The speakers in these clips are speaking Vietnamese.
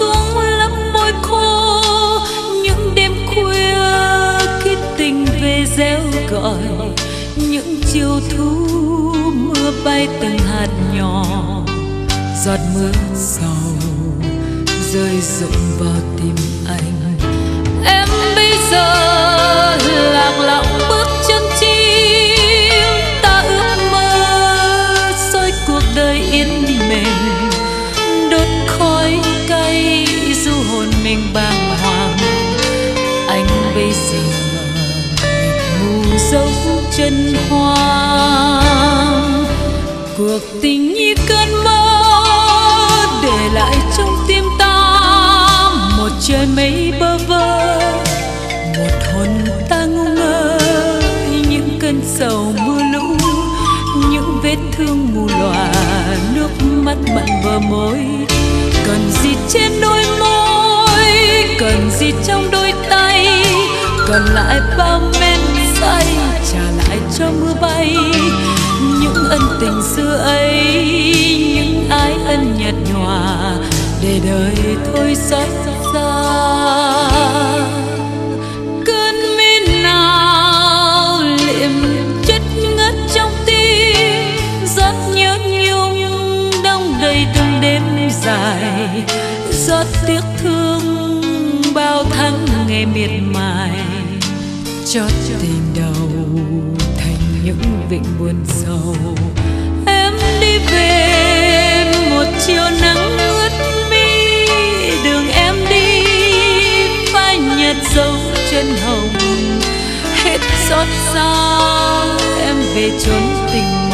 xuống lấp môi khô. Những đêm khuya khi tình về réo gọi, những chiều thu mưa bay từng hạt nhỏ. Giọt mưa sầu rơi rụng vào tim anh. Chân hoang. Cuộc tình như cơn mơ để lại trong tim ta một trời mây bơ vơ, một hồn ta ngu ngơ những cơn sầu mưa lũ, những vết thương mù lòa nước mắt mặn bờ môi. Cần gì trên đôi môi, cần gì trong đôi tay, còn lại bao mê tay trả lại cho mưa bay. Những ân tình xưa ấy, những ái ân nhạt nhòa, để đời thôi xót xa. Cơn mi nào liệm chất ngất trong tim rất nhớ nhung đông đầy từng đêm dài. Rất tiếc thương bao tháng ngày miệt mài, cho tình đầu thành những vịnh buồn sầu. Em đi về một chiều nắng ướt mi, đường em đi phai nhạt dấu chân hồng. Hết xót xa, em về chốn tình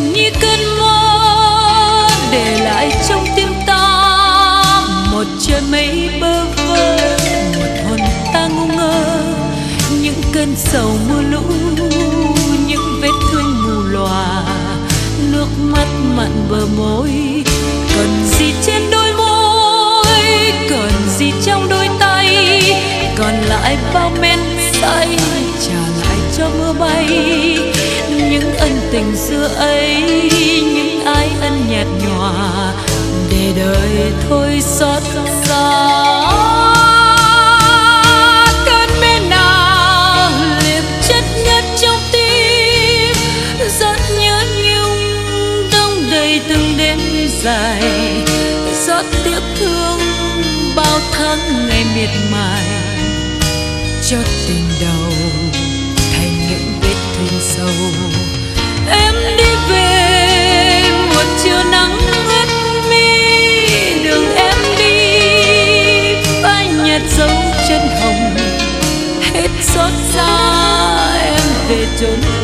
tình như cơn mơ để lại trong tim ta một trời mây bơ vơ, một hồn ta ngu ngơ. Những cơn sầu mưa lũ, những vết thương mù lòa, nước mắt mặn bờ môi. Cần gì chứ? Tình xưa ấy, những ái ân nhạt nhòa, để đời thôi xót xa. Cơn mê nào liệp chất nhất trong tim rất nhớ nhung đông đầy từng đêm dài. Xót tiếc thương bao tháng ngày miệt mài, cho tình đầu to me